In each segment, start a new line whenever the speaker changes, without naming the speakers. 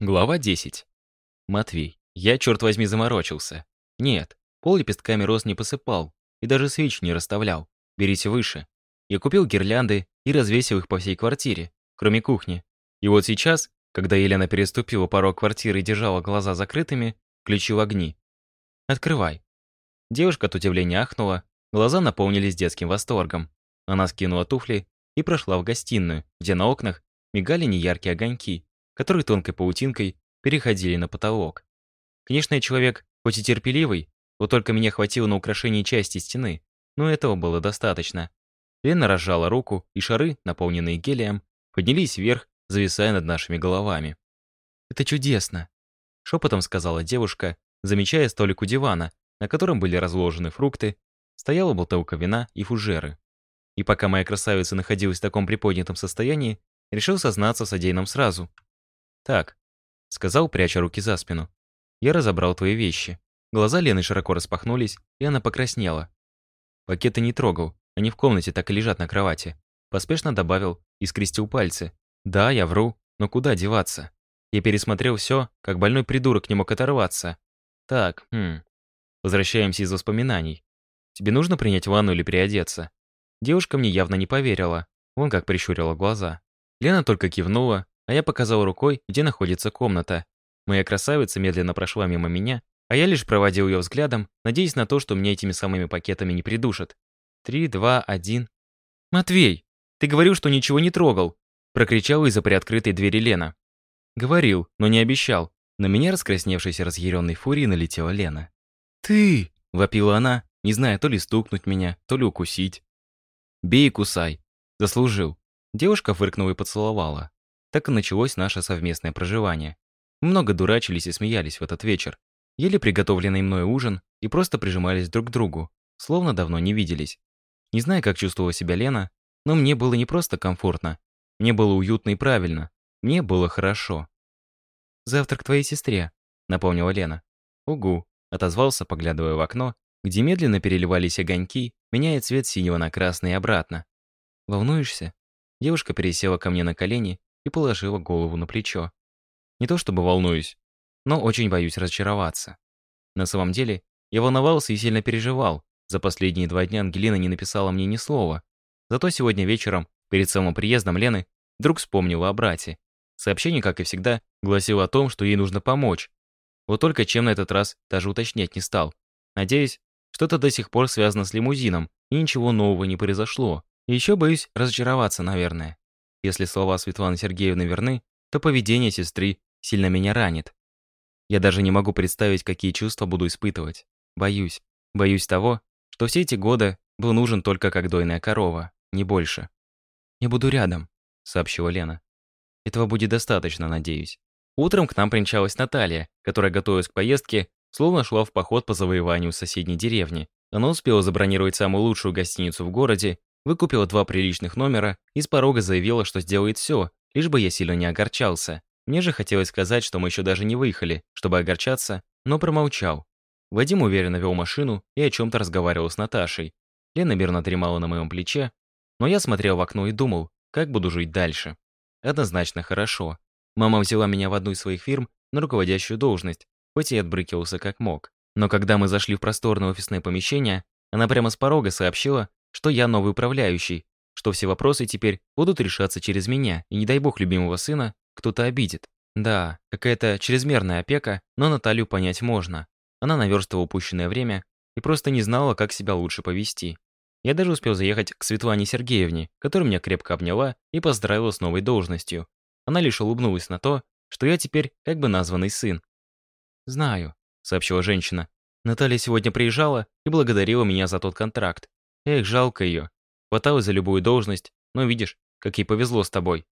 Глава 10. Матвей. Я, черт возьми, заморочился. Нет, пол лепестками роз не посыпал и даже свеч не расставлял. Берите выше. Я купил гирлянды и развесил их по всей квартире, кроме кухни. И вот сейчас, когда Елена переступила порог квартиры и держала глаза закрытыми, включил огни. «Открывай». Девушка от удивления ахнула, глаза наполнились детским восторгом. Она скинула туфли и прошла в гостиную, где на окнах мигали неяркие огоньки которые тонкой паутинкой переходили на потолок. Конечно, я человек, хоть и терпеливый, вот только меня хватило на украшение части стены, но этого было достаточно. Лена разжала руку, и шары, наполненные гелием, поднялись вверх, зависая над нашими головами. «Это чудесно», — шепотом сказала девушка, замечая столик у дивана, на котором были разложены фрукты, стояла бутылка вина и фужеры. И пока моя красавица находилась в таком приподнятом состоянии, решил сознаться с содеянном сразу — «Так», — сказал, пряча руки за спину. «Я разобрал твои вещи». Глаза Лены широко распахнулись, и она покраснела. Пакеты не трогал, они в комнате так и лежат на кровати. Поспешно добавил и скрестил пальцы. «Да, я вру, но куда деваться?» Я пересмотрел все, как больной придурок не мог оторваться. Так, хм. Возвращаемся из воспоминаний. Тебе нужно принять ванну или переодеться? Девушка мне явно не поверила. Вон как прищурила глаза. Лена только кивнула а я показал рукой, где находится комната. Моя красавица медленно прошла мимо меня, а я лишь проводил ее взглядом, надеясь на то, что мне этими самыми пакетами не придушат. Три, два, один. «Матвей, ты говорил, что ничего не трогал!» прокричал из-за приоткрытой двери Лена. Говорил, но не обещал. На меня, раскрасневшейся разъяренной фурией, налетела Лена. «Ты!» — вопила она, не зная то ли стукнуть меня, то ли укусить. «Бей и кусай!» Заслужил. Девушка фыркнула и поцеловала. Так и началось наше совместное проживание. Много дурачились и смеялись в этот вечер. Ели приготовленный мной ужин и просто прижимались друг к другу, словно давно не виделись. Не знаю, как чувствовала себя Лена, но мне было не просто комфортно. Мне было уютно и правильно. Мне было хорошо. «Завтрак твоей сестре», — напомнила Лена. «Угу», — отозвался, поглядывая в окно, где медленно переливались огоньки, меняя цвет синего на красный и обратно. «Волнуешься?» Девушка пересела ко мне на колени и положила голову на плечо. Не то чтобы волнуюсь, но очень боюсь разочароваться. На самом деле, я волновался и сильно переживал. За последние два дня Ангелина не написала мне ни слова. Зато сегодня вечером, перед самым приездом Лены, вдруг вспомнила о брате. Сообщение, как и всегда, гласило о том, что ей нужно помочь. Вот только чем на этот раз даже уточнять не стал. Надеюсь, что это до сих пор связано с лимузином, и ничего нового не произошло. И еще боюсь разочароваться, наверное. Если слова Светланы Сергеевны верны, то поведение сестры сильно меня ранит. Я даже не могу представить, какие чувства буду испытывать. Боюсь. Боюсь того, что все эти годы был нужен только как дойная корова, не больше. «Я буду рядом», — сообщила Лена. «Этого будет достаточно, надеюсь». Утром к нам примчалась Наталья, которая, готовясь к поездке, словно шла в поход по завоеванию соседней деревни. Она успела забронировать самую лучшую гостиницу в городе выкупила два приличных номера и с порога заявила, что сделает все, лишь бы я сильно не огорчался. Мне же хотелось сказать, что мы еще даже не выехали, чтобы огорчаться, но промолчал. Вадим уверенно вел машину и о чем-то разговаривал с Наташей. Лена мирно дремала на моем плече, но я смотрел в окно и думал, как буду жить дальше. Однозначно хорошо. Мама взяла меня в одну из своих фирм на руководящую должность, хоть и отбрыкивался как мог. Но когда мы зашли в просторное офисное помещение, она прямо с порога сообщила, что я новый управляющий, что все вопросы теперь будут решаться через меня, и не дай бог любимого сына кто-то обидит. Да, какая-то чрезмерная опека, но Наталью понять можно. Она наверстала упущенное время и просто не знала, как себя лучше повести. Я даже успел заехать к Светлане Сергеевне, которая меня крепко обняла и поздравила с новой должностью. Она лишь улыбнулась на то, что я теперь как бы названный сын. «Знаю», — сообщила женщина. Наталья сегодня приезжала и благодарила меня за тот контракт. Эх, жалко ее. Хваталась за любую должность, но видишь, как ей повезло с тобой.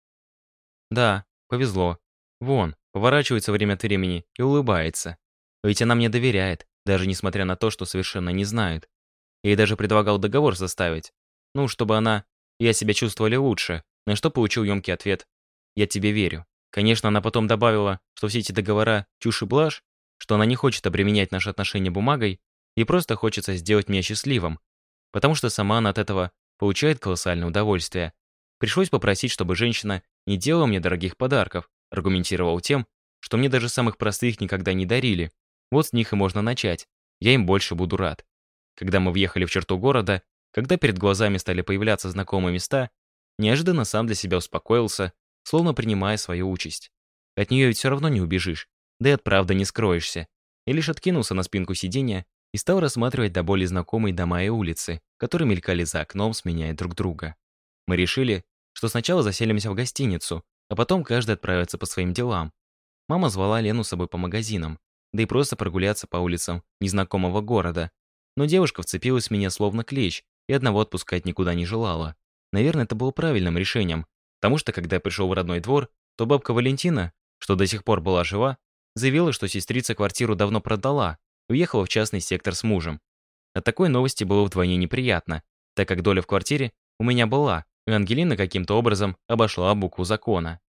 Да, повезло. Вон, поворачивается время от времени и улыбается. Ведь она мне доверяет, даже несмотря на то, что совершенно не знает. Я ей даже предлагал договор составить. Ну, чтобы она... Я себя чувствовали лучше, на что получил ёмкий ответ. Я тебе верю. Конечно, она потом добавила, что все эти договора – чушь и блажь, что она не хочет обременять наши отношения бумагой и просто хочется сделать меня счастливым, потому что сама она от этого получает колоссальное удовольствие. Пришлось попросить, чтобы женщина не делала мне дорогих подарков, аргументировал тем, что мне даже самых простых никогда не дарили. Вот с них и можно начать. Я им больше буду рад. Когда мы въехали в черту города, когда перед глазами стали появляться знакомые места, неожиданно сам для себя успокоился, словно принимая свою участь. От нее ведь все равно не убежишь, да и от правды не скроешься. И лишь откинулся на спинку сиденья и стал рассматривать до боли знакомые дома и улицы, которые мелькали за окном, сменяя друг друга. Мы решили, что сначала заселимся в гостиницу, а потом каждый отправится по своим делам. Мама звала Лену с собой по магазинам, да и просто прогуляться по улицам незнакомого города. Но девушка вцепилась в меня словно клещ и одного отпускать никуда не желала. Наверное, это было правильным решением, потому что когда я пришел в родной двор, то бабка Валентина, что до сих пор была жива, заявила, что сестрица квартиру давно продала, уехала в частный сектор с мужем. От такой новости было вдвойне неприятно, так как доля в квартире у меня была, и Ангелина каким-то образом обошла букву закона.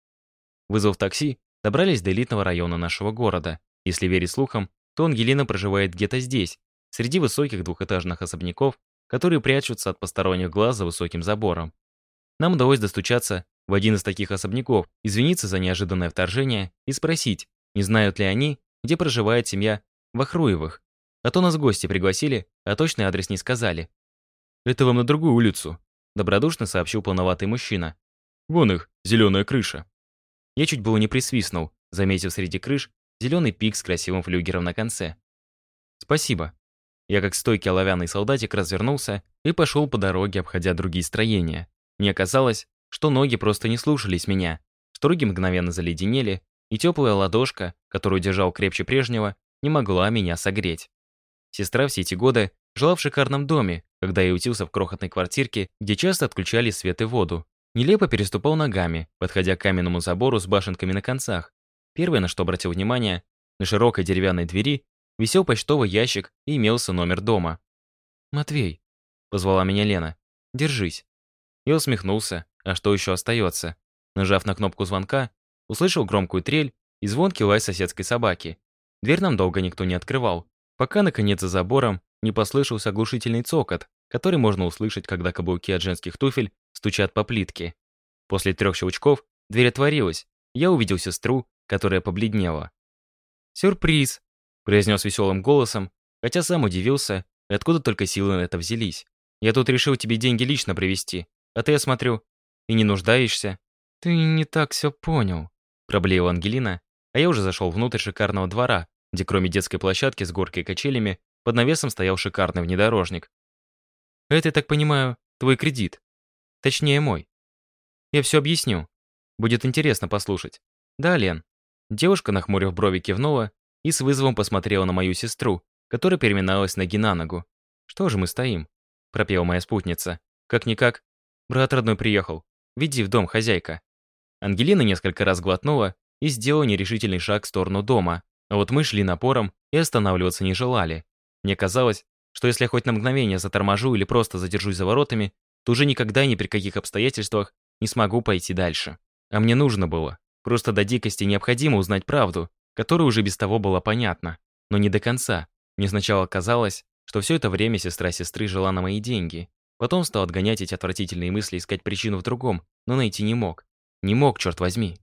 Вызвав такси, добрались до элитного района нашего города. Если верить слухам, то Ангелина проживает где-то здесь, среди высоких двухэтажных особняков, которые прячутся от посторонних глаз за высоким забором. Нам удалось достучаться в один из таких особняков, извиниться за неожиданное вторжение и спросить, не знают ли они, где проживает семья Вахруевых. А то нас гости пригласили, а точный адрес не сказали. «Это вам на другую улицу», — добродушно сообщил полноватый мужчина. «Вон их, зеленая крыша». Я чуть было не присвистнул, заметив среди крыш зеленый пик с красивым флюгером на конце. «Спасибо». Я как стойкий оловянный солдатик развернулся и пошел по дороге, обходя другие строения. Мне казалось, что ноги просто не слушались меня, что руки мгновенно заледенели, и теплая ладошка, которую держал крепче прежнего, не могла меня согреть. Сестра все эти годы жила в шикарном доме, когда я утился в крохотной квартирке, где часто отключали свет и воду. Нелепо переступал ногами, подходя к каменному забору с башенками на концах. Первое, на что обратил внимание, на широкой деревянной двери висел почтовый ящик и имелся номер дома. «Матвей», — позвала меня Лена, — «держись». Я усмехнулся, а что еще остается? Нажав на кнопку звонка, услышал громкую трель и звонкий лай соседской собаки. Дверь нам долго никто не открывал, пока, наконец, за забором не послышался оглушительный цокот, который можно услышать, когда каблуки от женских туфель стучат по плитке. После трех щелчков дверь отворилась, я увидел сестру, которая побледнела. «Сюрприз!» – произнес веселым голосом, хотя сам удивился, откуда только силы на это взялись. «Я тут решил тебе деньги лично привезти, а ты, я смотрю, и не нуждаешься». «Ты не так все понял», – проблеяла Ангелина, а я уже зашел внутрь шикарного двора, где кроме детской площадки с горкой и качелями, под навесом стоял шикарный внедорожник. «Это, я так понимаю, твой кредит. Точнее, мой. Я все объясню. Будет интересно послушать. Да, Лен?» Девушка, нахмурив брови, кивнула и с вызовом посмотрела на мою сестру, которая переминалась ноги на ногу. «Что же мы стоим?» – пропела моя спутница. «Как-никак. Брат родной приехал. Веди в дом, хозяйка». Ангелина несколько раз глотнула и сделал нерешительный шаг в сторону дома. А вот мы шли напором и останавливаться не желали. Мне казалось, что если я хоть на мгновение заторможу или просто задержусь за воротами, то уже никогда и ни при каких обстоятельствах не смогу пойти дальше. А мне нужно было. Просто до дикости необходимо узнать правду, которая уже без того была понятна. Но не до конца. Мне сначала казалось, что все это время сестра сестры жила на мои деньги. Потом стал отгонять эти отвратительные мысли, искать причину в другом, но найти не мог. Не мог, черт возьми.